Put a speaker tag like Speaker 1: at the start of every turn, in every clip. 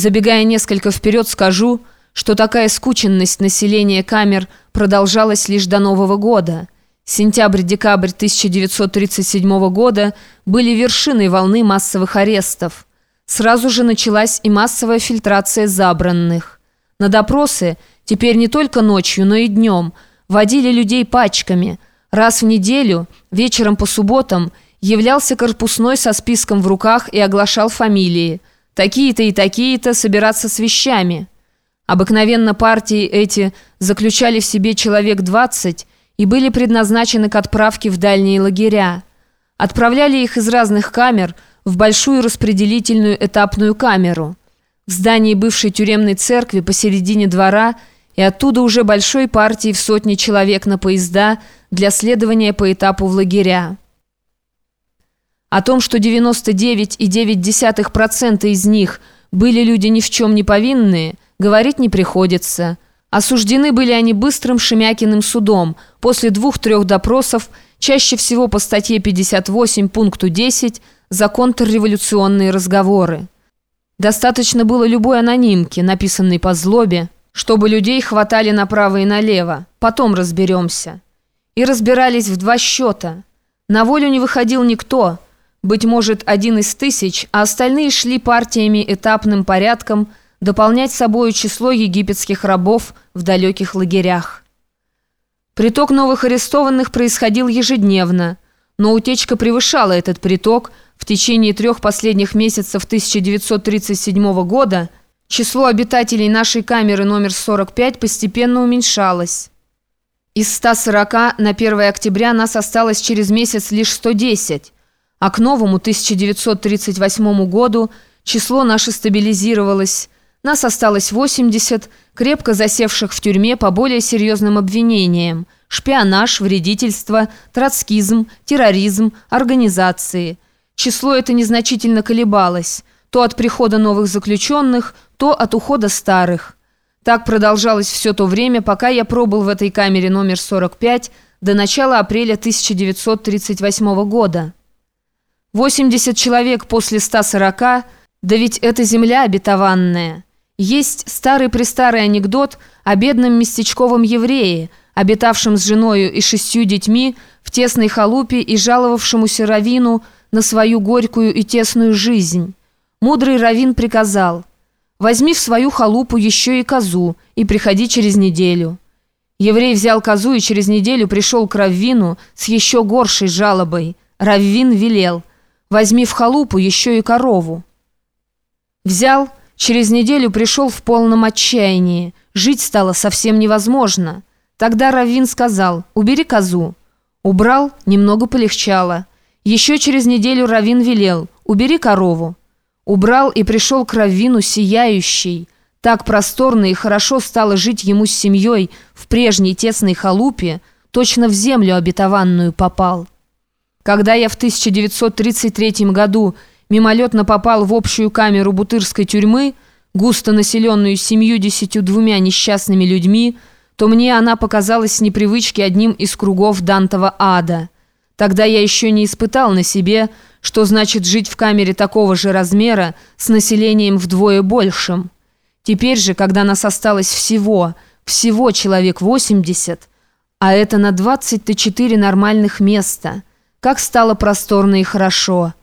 Speaker 1: Забегая несколько вперед, скажу, что такая скученность населения камер продолжалась лишь до Нового года. Сентябрь-декабрь 1937 года были вершиной волны массовых арестов. Сразу же началась и массовая фильтрация забранных. На допросы, теперь не только ночью, но и днем, водили людей пачками. Раз в неделю, вечером по субботам, являлся корпусной со списком в руках и оглашал фамилии – такие-то и такие-то собираться с вещами. Обыкновенно партии эти заключали в себе человек 20 и были предназначены к отправке в дальние лагеря. Отправляли их из разных камер в большую распределительную этапную камеру. В здании бывшей тюремной церкви посередине двора и оттуда уже большой партии в сотни человек на поезда для следования по этапу в лагеря. О том, что 99,9% из них были люди ни в чем не повинные, говорить не приходится. Осуждены были они быстрым Шемякиным судом после двух-трех допросов, чаще всего по статье 58 пункту 10 за контрреволюционные разговоры. Достаточно было любой анонимки, написанной по злобе, чтобы людей хватали направо и налево. Потом разберемся. И разбирались в два счета. На волю не выходил никто – быть может, один из тысяч, а остальные шли партиями этапным порядком дополнять собою число египетских рабов в далеких лагерях. Приток новых арестованных происходил ежедневно, но утечка превышала этот приток в течение трех последних месяцев 1937 года число обитателей нашей камеры номер 45 постепенно уменьшалось. Из 140 на 1 октября нас осталось через месяц лишь 110, а к новому 1938 году число наше стабилизировалось. Нас осталось 80, крепко засевших в тюрьме по более серьезным обвинениям. Шпионаж, вредительство, троцкизм, терроризм, организации. Число это незначительно колебалось. То от прихода новых заключенных, то от ухода старых. Так продолжалось все то время, пока я пробыл в этой камере номер 45 до начала апреля 1938 года. 80 человек после 140, да ведь это земля обетованная. Есть старый-престарый анекдот о бедном местечковом еврее, обитавшем с женою и шестью детьми в тесной халупе и жаловавшемуся Равину на свою горькую и тесную жизнь. Мудрый Равин приказал «Возьми в свою халупу еще и козу и приходи через неделю». Еврей взял козу и через неделю пришел к Раввину с еще горшей жалобой. Раввин велел – Возьми в халупу еще и корову. Взял, через неделю пришел в полном отчаянии. Жить стало совсем невозможно. Тогда Равин сказал, убери козу. Убрал, немного полегчало. Еще через неделю Равин велел, убери корову. Убрал и пришел к Равину сияющий. Так просторно и хорошо стало жить ему с семьей в прежней тесной халупе, точно в землю обетованную попал. Когда я в 1933 году мимолетно попал в общую камеру Бутырской тюрьмы, густо населенную семью-десятью двумя несчастными людьми, то мне она показалась с непривычки одним из кругов Дантова ада. Тогда я еще не испытал на себе, что значит жить в камере такого же размера с населением вдвое большим. Теперь же, когда нас осталось всего, всего человек 80, а это на 24 нормальных места – как стало просторно и хорошо.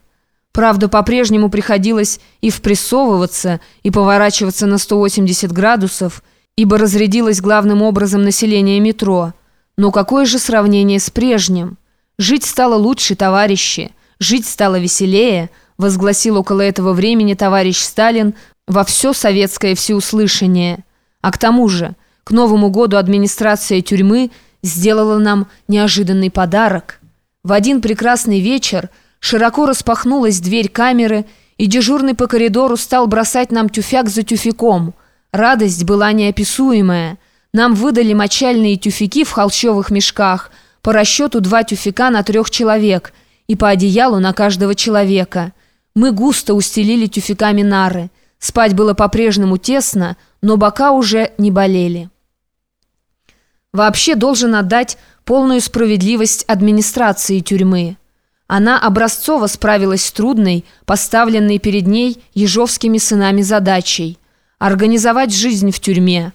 Speaker 1: Правда, по-прежнему приходилось и впрессовываться, и поворачиваться на 180 градусов, ибо разрядилось главным образом население метро. Но какое же сравнение с прежним? Жить стало лучше, товарищи, жить стало веселее, возгласил около этого времени товарищ Сталин во все советское всеуслышание. А к тому же, к Новому году администрация тюрьмы сделала нам неожиданный подарок. В один прекрасный вечер широко распахнулась дверь камеры, и дежурный по коридору стал бросать нам тюфяк за тюфяком. Радость была неописуемая. Нам выдали мочальные тюфяки в холщовых мешках, по расчету два тюфяка на трех человек и по одеялу на каждого человека. Мы густо устелили тюфяками нары. Спать было по-прежнему тесно, но бока уже не болели. Вообще должен отдать полную справедливость администрации тюрьмы. Она образцово справилась с трудной, поставленной перед ней ежовскими сынами задачей. организовать жизнь в тюрьме.